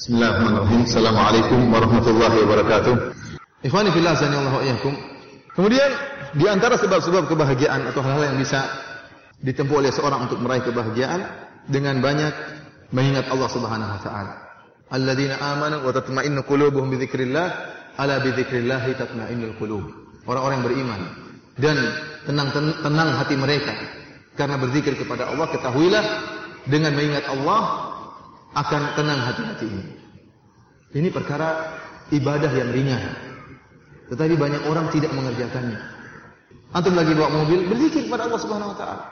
Bismillahirrahmanirrahim. Assalamualaikum warahmatullahi wabarakatuh. Ikhwani fillah Allah wa iyyakum. Kemudian di antara sebab-sebab kebahagiaan atau hal-hal yang bisa ditempuh oleh seorang untuk meraih kebahagiaan dengan banyak mengingat Allah Subhanahu wa taala. Alladzina amanu wa tatma'innu qulubuhum bi dzikrillah, ala bi dzikrillah tatma'innul qulub. Orang-orang yang beriman dan tenang tenang hati mereka karena berzikir kepada Allah ketahuilah dengan mengingat Allah akan tenang hati-hati ini. Ini perkara ibadah yang ringan. Tetapi banyak orang tidak mengerjakannya. Antum lagi bawa mobil, berzikir kepada Allah Subhanahu wa taala.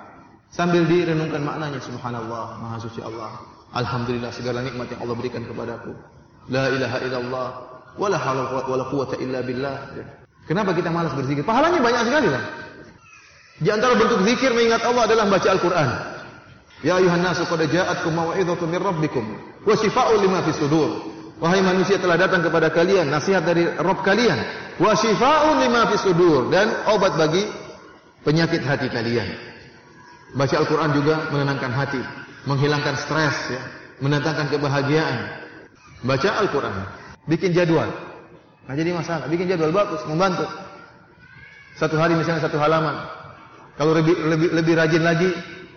Sambil direnungkan maknanya subhanallah, maha suci Allah. Alhamdulillah segala nikmat yang Allah berikan kepadaku. La ilaha illallah wala haula wala quwata illa billah. Kenapa kita malas berzikir? Pahalanya banyak sekali lah. Di antara bentuk zikir mengingat Allah adalah membaca Al-Qur'an. Ya ayuhan nasu qad ja'atkum mau'izatu min rabbikum wa shifaa'un lima fis sudur. Wahai manusia telah datang kepada kalian nasihat dari Rabb kalian wa shifaa'un lima sudur dan obat bagi penyakit hati kalian. Baca Al-Qur'an juga menenangkan hati, menghilangkan stres ya, mendatangkan kebahagiaan. Baca Al-Qur'an, bikin jadwal. Nah jadi masalah, bikin jadwal bagus, membantu. Satu hari misalnya satu halaman. Kalau lebih lebih lebih rajin lagi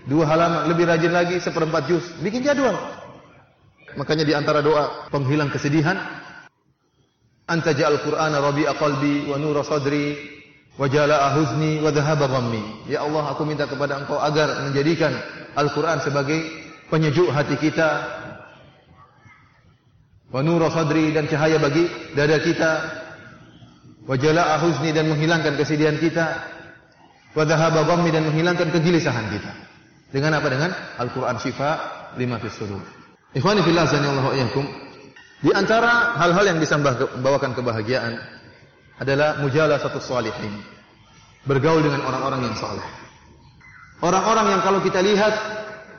dua halaman, lebih rajin lagi seperempat juz, bikin jadwal. Makanya di antara doa penghilang kesedihan, anta ja'al qur'ana rabi'a qalbi wa nura sadri wa jala'a huzni wa dhahaba ghammi. Ya Allah, aku minta kepada Engkau agar menjadikan Al-Qur'an sebagai penyejuk hati kita. Wa nura sadri dan cahaya bagi dada kita. Wa jala'a huzni dan menghilangkan kesedihan kita. Wa dhahaba ghammi dan menghilangkan kegelisahan kita. Dengan apa? Dengan Al-Quran syifa lima fis sudur. Ikhwani fillah iyyakum. Di antara hal-hal yang bisa membawakan kebahagiaan adalah mujalah satu salihin. Bergaul dengan orang-orang yang saleh. Orang-orang yang kalau kita lihat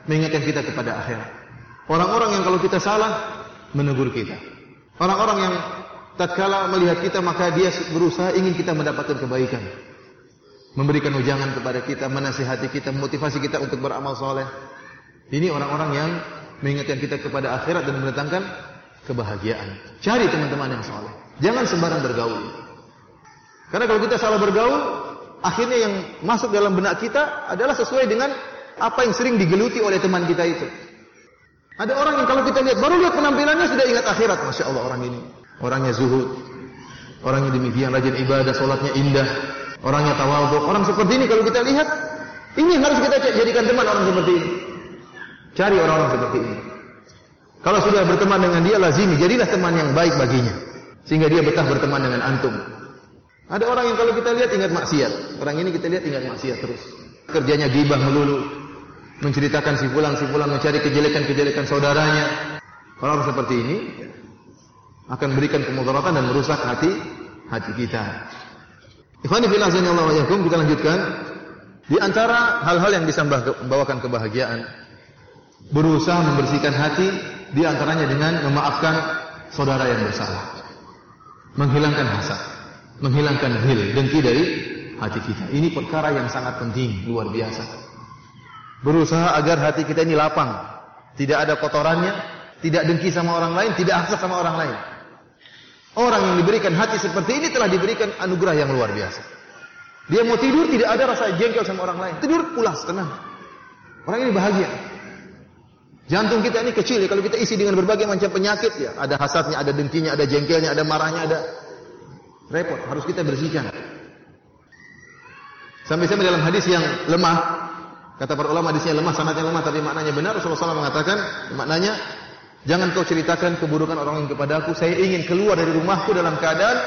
mengingatkan kita kepada akhirat. Orang-orang yang kalau kita salah menegur kita. Orang-orang yang tatkala melihat kita maka dia berusaha ingin kita mendapatkan kebaikan memberikan ujangan kepada kita, menasihati kita, motivasi kita untuk beramal soleh. Ini orang-orang yang mengingatkan kita kepada akhirat dan mendatangkan kebahagiaan. Cari teman-teman yang soleh. Jangan sembarang bergaul. Karena kalau kita salah bergaul, akhirnya yang masuk dalam benak kita adalah sesuai dengan apa yang sering digeluti oleh teman kita itu. Ada orang yang kalau kita lihat, baru lihat penampilannya sudah ingat akhirat. Masya Allah orang ini. Orangnya zuhud. Orangnya demikian, rajin ibadah, sholatnya indah orangnya tawadhu. Orang seperti ini kalau kita lihat, ini harus kita jadikan teman orang seperti ini. Cari orang-orang seperti ini. Kalau sudah berteman dengan dia lazimi, jadilah teman yang baik baginya. Sehingga dia betah berteman dengan antum. Ada orang yang kalau kita lihat ingat maksiat. Orang ini kita lihat ingat maksiat terus. Kerjanya gibah melulu. Menceritakan si fulan, si fulan mencari kejelekan-kejelekan saudaranya. Orang seperti ini akan berikan kemudaratan dan merusak hati hati kita. Ikhwani fillah Allah wa kita lanjutkan. Di antara hal-hal yang bisa membawakan kebahagiaan, berusaha membersihkan hati di antaranya dengan memaafkan saudara yang bersalah. Menghilangkan hasad, menghilangkan hil, dengki dari hati kita. Ini perkara yang sangat penting, luar biasa. Berusaha agar hati kita ini lapang, tidak ada kotorannya, tidak dengki sama orang lain, tidak hasad sama orang lain. Orang yang diberikan hati seperti ini telah diberikan anugerah yang luar biasa. Dia mau tidur tidak ada rasa jengkel sama orang lain. Tidur pulas, tenang. Orang ini bahagia. Jantung kita ini kecil ya. Kalau kita isi dengan berbagai macam penyakit ya. Ada hasadnya, ada dengkinya, ada jengkelnya, ada marahnya, ada repot. Harus kita bersihkan. Sampai-sampai dalam hadis yang lemah. Kata para ulama hadisnya lemah, sanadnya lemah tapi maknanya benar. Rasulullah SAW mengatakan maknanya Jangan kau ceritakan keburukan orang lain kepadaku. Saya ingin keluar dari rumahku dalam keadaan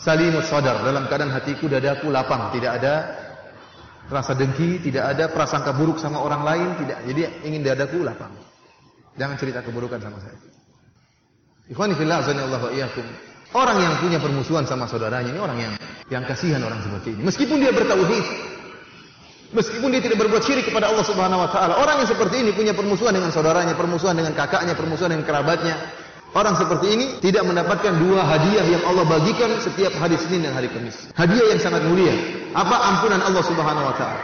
salimus sadar. Dalam keadaan hatiku, dadaku lapang. Tidak ada rasa dengki, tidak ada prasangka buruk sama orang lain. Tidak. Jadi ingin dadaku lapang. Jangan cerita keburukan sama saya. Ikhwani fillah Allah wa iyyakum. Orang yang punya permusuhan sama saudaranya ini orang yang yang kasihan orang seperti ini. Meskipun dia bertauhid, Meskipun dia tidak berbuat syirik kepada Allah Subhanahu wa taala. Orang yang seperti ini punya permusuhan dengan saudaranya, permusuhan dengan kakaknya, permusuhan dengan kerabatnya. Orang seperti ini tidak mendapatkan dua hadiah yang Allah bagikan setiap hari Senin dan hari Kamis. Hadiah yang sangat mulia. Apa ampunan Allah Subhanahu wa taala?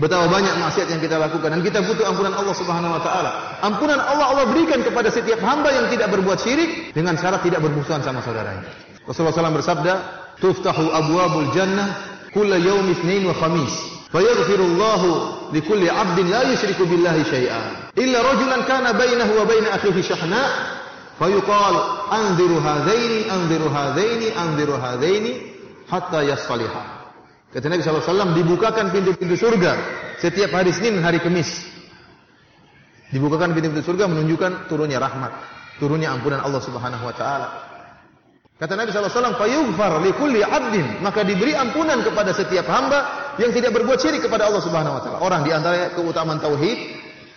Betapa banyak maksiat yang kita lakukan dan kita butuh ampunan Allah Subhanahu wa taala. Ampunan Allah Allah berikan kepada setiap hamba yang tidak berbuat syirik dengan syarat tidak bermusuhan sama saudaranya. Rasulullah SAW bersabda, "Tuftahu abwabul jannah kulla yaumi itsnain wa khamis." Fayaghfirullahu likulli 'abdin la yusyriku billahi syai'a illa rajulan kana bainahu wa baina akhihi syahna fayuqal anziru hadaini anziru hadaini anziru hadaini hatta yastalihah Kata Nabi SAW, dibukakan pintu-pintu surga setiap hari Senin hari Kamis. Dibukakan pintu-pintu surga menunjukkan turunnya rahmat, turunnya ampunan Allah Subhanahu wa taala. Kata Nabi SAW, "Fayughfar li kulli 'abdin", maka diberi ampunan kepada setiap hamba yang tidak berbuat syirik kepada Allah Subhanahu wa taala. Orang di antara keutamaan tauhid,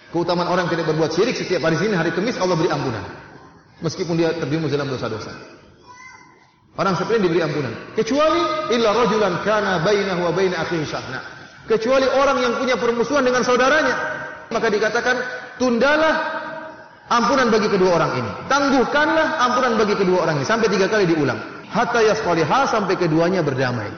keutamaan orang yang tidak berbuat syirik setiap hari Senin, hari Kamis Allah beri ampunan. Meskipun dia terjerumus dalam dosa-dosa. Orang seperti ini diberi ampunan. Kecuali illa rajulan kana bainahu wa bain akhihi syahna. Kecuali orang yang punya permusuhan dengan saudaranya. Maka dikatakan, tundalah ampunan bagi kedua orang ini. Tangguhkanlah ampunan bagi kedua orang ini. Sampai tiga kali diulang. Hatta yasqaliha sampai keduanya berdamai.